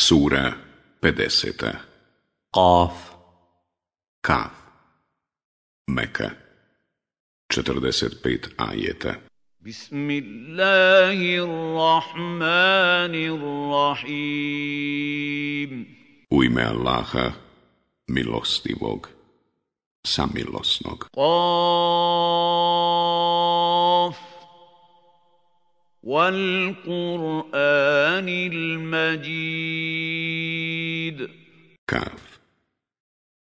Sura 50. Qaf. Kaf. Meka 45 ajeta. Bismillahirrahmanirrahim. U ime Allaha, milostivog, samilosnog. Qaf. والقرآن المجيد.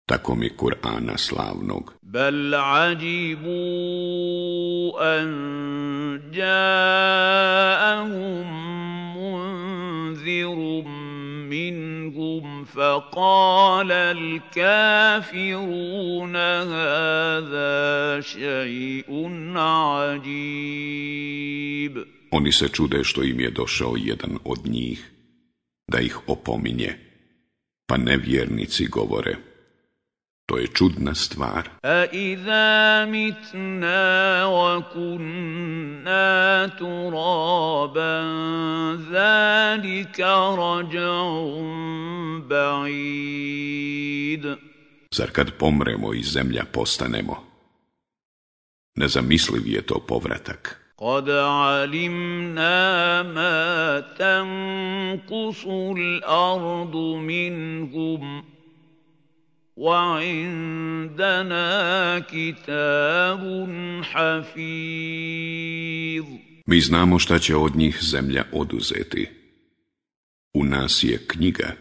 Tako mi Kur'ana slavnog. بل عجبوا أن جاءهم منذر منهم فقال الكافرون هذا شيء عجيب oni se čude što im je došao jedan od njih, da ih opominje, pa nevjernici govore. To je čudna stvar. A iza mitna wa kunna turaban, zalika rađa'un ba'id. Zar kad pomremo i zemlja postanemo? Nezamisliv je to povratak. قَدْ عَلِمْنَا مَا تَنقُصُ الْأَرْضُ مِنْهُمْ وَعِندَنَا كِتَابٌ حَفِيظٌ Mi znamo šta će od njih zemlja oduzeti. U nas je knjiga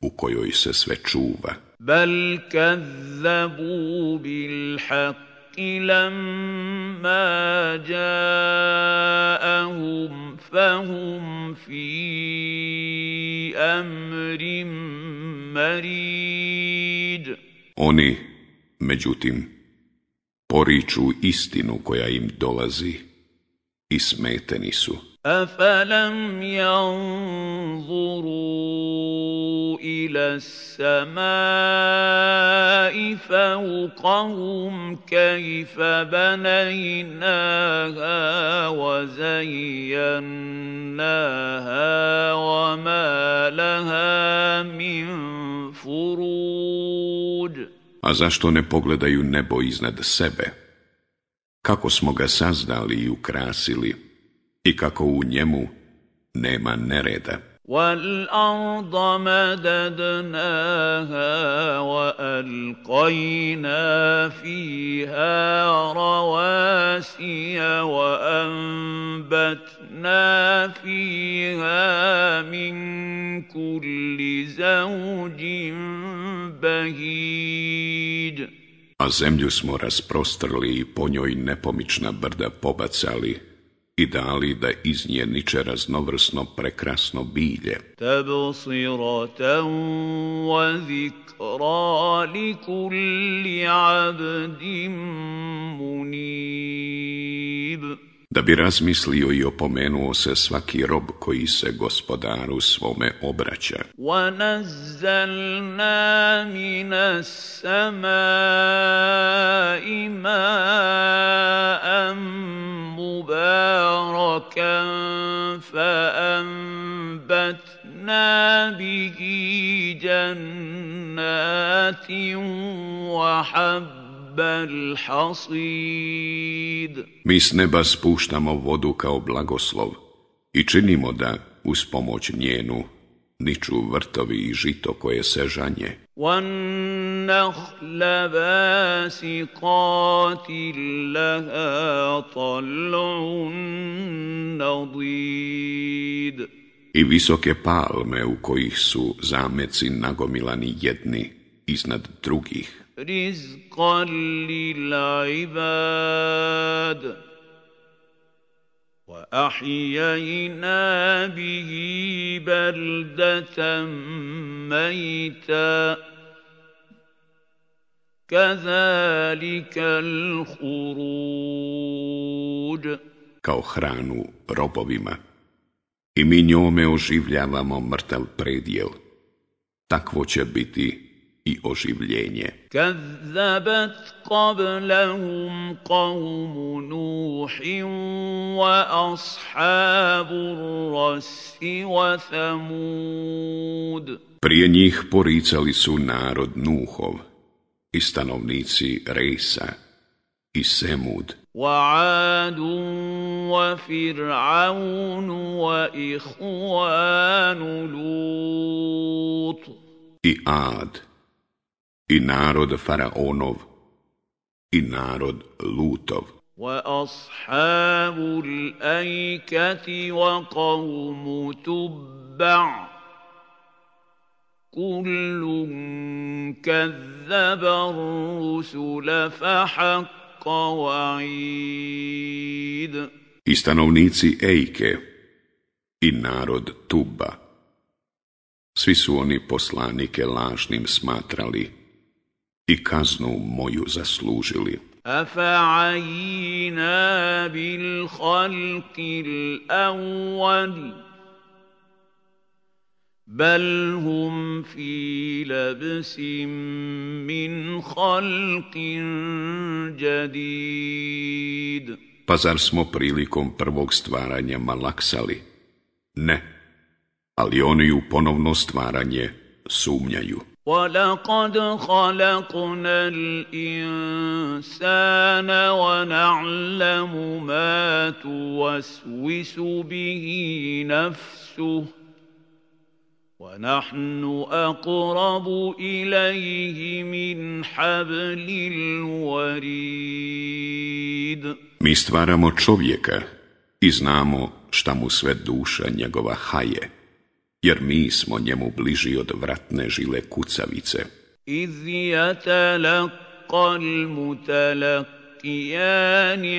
u kojoj se sve čuva. بل كذبوا بالحق لما جاءهم فهم في امر مريج Oni, međutim, poriču istinu koja im dolazi i smeteni su. أفلم ينظروا إلى السماء فوقهم كيف بنيناها وزيناها وما لها من فروج A zašto ne pogledaju nebo iznad sebe? Kako smo ga sazdali i ukrasili i kako u njemu nema nereda. والأرض مددناها وألقينا فيها رواسي وأنبتنا فيها من كل زوج بهيج A zemlju smo rasprostrli i po njoj nepomična brda pobacali i dali da iz nje niče raznovrsno prekrasno bilje. تبصرة وذكرى لكل عبد منيب Da bi razmislio i opomenuo se svaki rob koji se gospodaru svome obraća. ونزلنا من السماء ماء مباركا فأنبتنا به جنات وحب الحصيد Mi s neba spuštamo vodu kao blagoslov i činimo da, uz pomoć njenu, niču vrtovi i žito koje se žanje. والنخل باسقات لها طلع نضيد I visoke palme u kojih su zameci nagomilani jedni iznad drugih. رزقا للعباد واحيينا به بلده ميتا كذلك الخروج kao hranu robovima i mi njome oživljavamo mrtav predjel. Takvo će biti i oživljenje. كذبت قبلهم قوم نوح واصحاب الرس وثمود Prije njih poricali su narod Nuhov i stanovnici Rejsa i Semud وعاد وفرعون واخوان لوط i Ad i narod Faraonov i narod Lutov واصحاب الايكه وقوم تبع كل كذب الرسل فحق وعيد i stanovnici Ejke i narod Tuba. Svi su oni poslanike lažnim smatrali i kaznu moju zaslužili. Afa'ayina bil khalqil awwal, bel hum fi labsim min khalqin jadid. Pa zar smo prilikom prvog stvaranja malaksali? Ne, ali oni u ponovno stvaranje sumnjaju. ولقد خلقنا الانسان ونعلم ما توسوس به نفسه ونحن اقرب اليه من حبل الوريد Mi stvaramo čovjeka i znamo šta mu sve duša njegova haje, jer mi smo njemu bliži od vratne žile kucavice. إذ يتلقى المتلقيان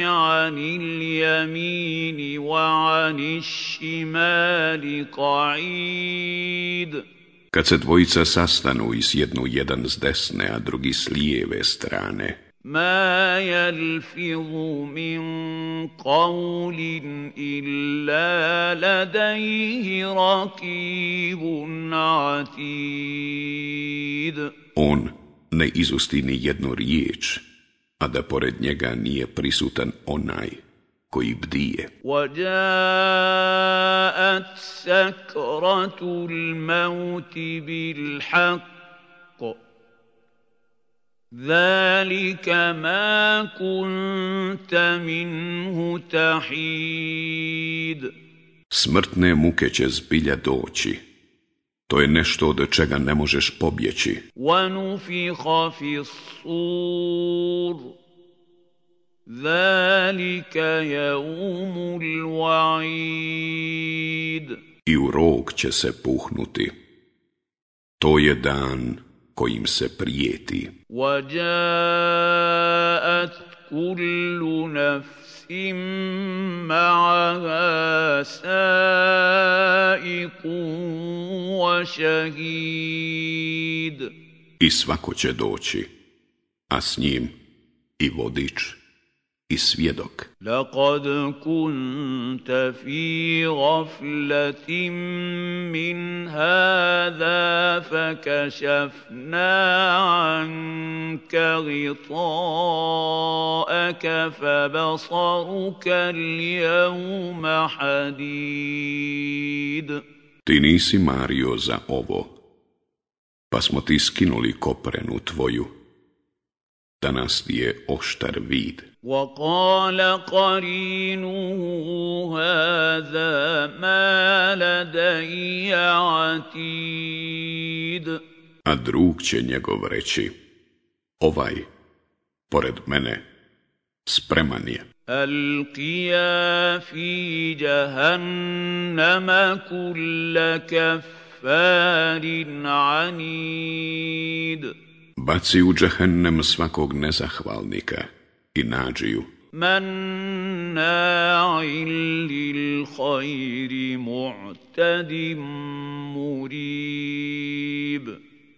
عن اليمين وعن الشمال قعيد Kad se dvojica sastanu i sjednu jedan s desne, a drugi s lijeve strane, ما يلفظ من قول إلا لديه رقيب عتيد on ne izusti ni jednu riječ, a da pored njega nije prisutan onaj koji bdije. وجاءت سكرة الموت بالحق ذلك ما كنت منه تحيد Smrtne muke će zbilja doći. To je nešto od čega ne možeš pobjeći. ونفخ في الصور ذلك يوم الوعيد I u rog će se puhnuti. To je dan kojim se prijeti. وجاءت كل نفس معها سائق وشهيد I svako će doći, a s njim i vodič i svjedok. Laqad kunta fi ghaflatin min hada fakashafna anka ghita'aka fabasaruka al-yawma hadid. Ti nisi Mario za ovo, pa smo ti skinuli koprenu tvoju. Danas ti je oštar vid. وقال قرينه هذا ما لدي عتيد A drug će njegov reći, ovaj, pored mene, spreman je. القيا في جهنم كل كفار عنيد Baci u džehennem svakog nezahvalnika I nađiju, مناع للخير معتد مريب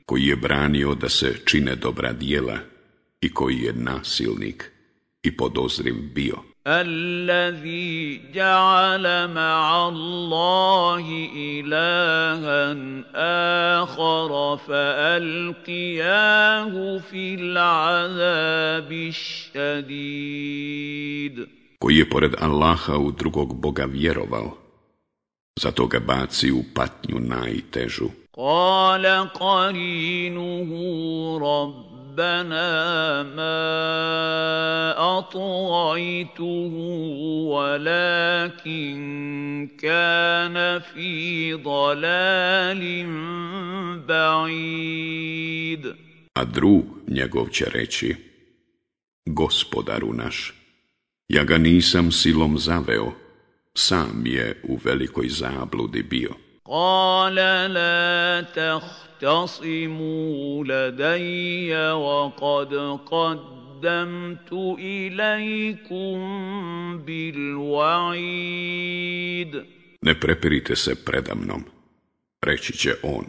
koji je branio da se čine dobra dijela i koji je nasilnik i podozriv bio. الذي جعل مع الله إلها آخر فألقياه في الشديد koji je pored Allaha u drugog Boga vjerovao, zato ga baci u patnju najtežu. قال قرينه ربنا ما أطغيته ولكن كان في ضلال بعيد A drug njegov će reći, gospodaru naš, ja ga nisam silom zaveo, sam je u velikoj zabludi bio. Kale la tahtasimu ladajja wa kad qaddamtu ilajkum bil wa'id. Ne prepirite se predamnom, reći će on.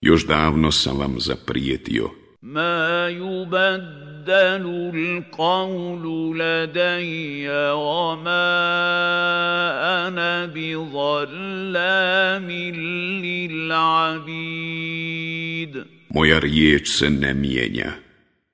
Još davno sam vam zaprijetio. Ma yubad يبدل القول لدي وما أنا بظلام للعبيد Moja riječ se ne mijenja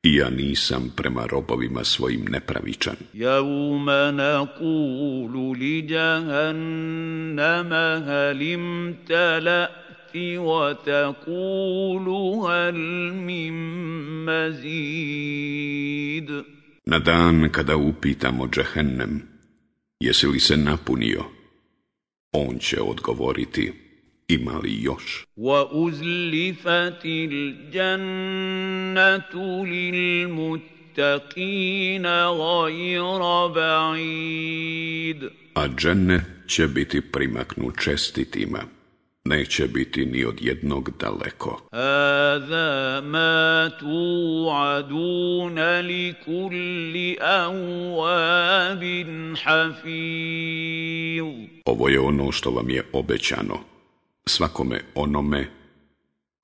i ja nisam prema robovima svojim nepravičan. يوم نقول لجهنم هل امتلأت وتقول هل من مزيد Na dan kada upitamo džehennem, jesi li se napunio, on će odgovoriti, ima li još? وأزلفت الجنة للمتقين غير بعيد A dženne će biti primaknu čestitima, neće biti ni od jednog daleko. Hada ma li kulli hafiz. Ovo je ono što vam je obećano, svakome onome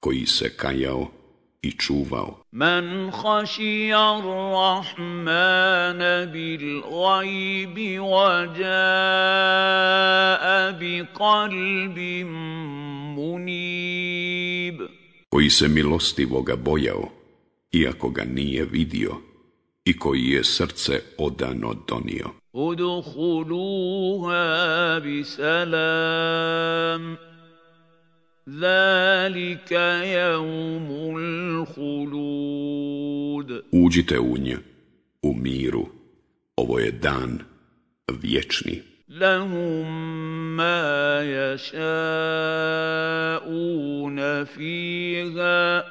koji se kajao i čuvao. Man hašija Rahmana bil gajbi wa jaa bi kalbim munib. Koji se milostivoga bojao, iako ga nije vidio, i koji je srce odano donio. Uduhuluha bi salam, zalika jevmu Uđite u nje, u miru, ovo je dan vječni. لهم ما يشاءون فيها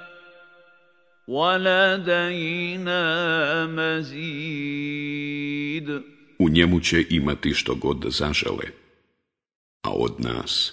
ولدينا مزيد U njemu će imati što god zažele, a od nas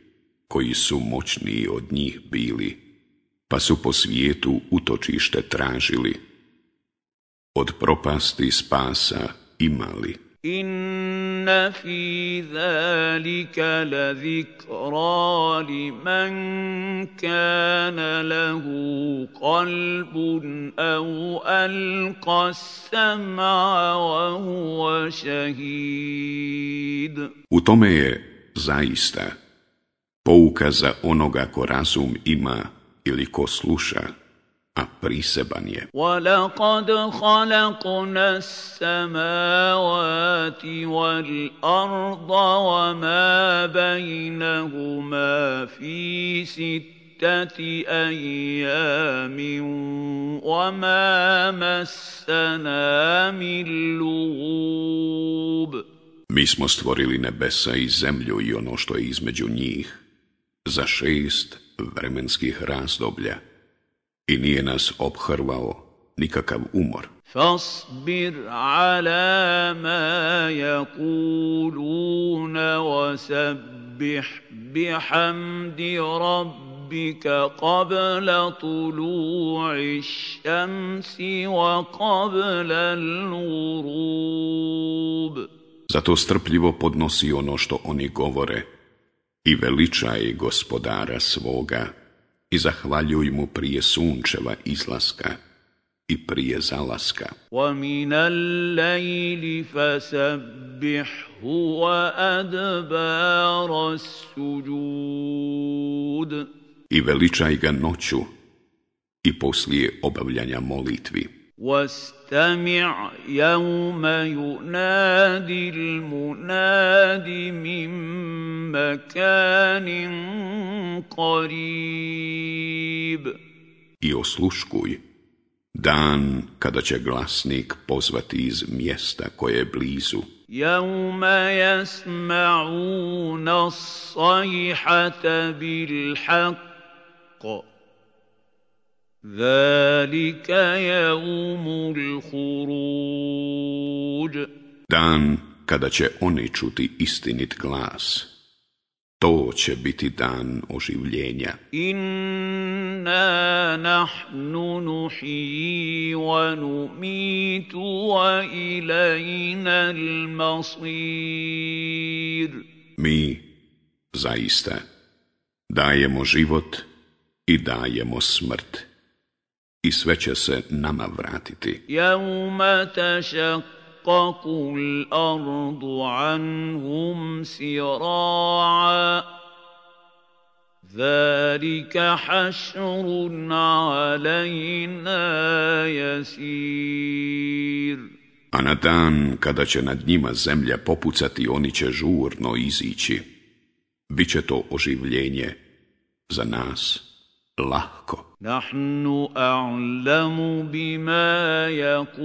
koji su moćniji od njih bili, pa su po svijetu utočište tražili. Od propasti spasa imali. Inna fi zalika la zikra li man kana lahu qalbun au alqas sam'a wa huwa shahid. U tome je zaista pouka za onoga ko razum ima ili ko sluša, a priseban je. ولقد خلقنا السماوات والأرض وما بينهما في ستة أيام وما مسنا من لغوب Mi smo stvorili nebesa i zemlju i ono što je između njih za šest vremenskih razdoblja i nije nas obhrvao nikakav umor. فاصبر على ما يقولون وسبح بحمد ربك قبل طلوع الشمس وقبل الغروب Zato strpljivo podnosi ono što oni govore i veličaj gospodara svoga i zahvaljuj mu prije sunčeva izlaska i prije zalaska. وَمِنَ اللَّيْلِ فَسَبِّحْهُ وَأَدْبَارَ السُّجُودِ I veličaj ga noću i poslije obavljanja molitvi. واستمع يوم ينادي المناد من مكان قريب I osluškuj Dan kada će glasnik pozvati iz mjesta koje je blizu. يوم يسمعون الصيحة بالحق Zalika jaumul khuruj. Dan kada će oni čuti istinit glas. To će biti dan oživljenja. Inna nahnu nuhiji wa numitu wa ilajna masir Mi, zaista, dajemo život i dajemo smrt i sve će se nama vratiti. Jauma tašakkaku l'ardu anhum sira'a, Zalika hašrun alajna jasir. A na dan kada će nad njima zemlja popucati, oni će žurno izići. Biće to oživljenje za nas lahko. نحن أعلم بما يقولون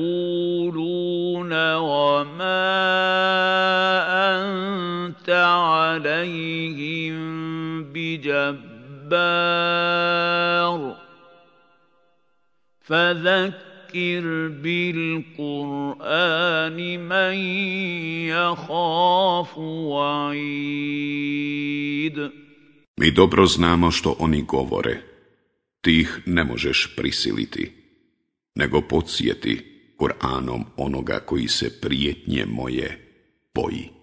وما أنت عليهم بجبار. فذكر بالقرآن من يخاف وعيد. Mi dobro znamo što oni govore. Ti ih ne možeš prisiliti, nego podsjeti Kur'anom onoga koji se prijetnje moje boji.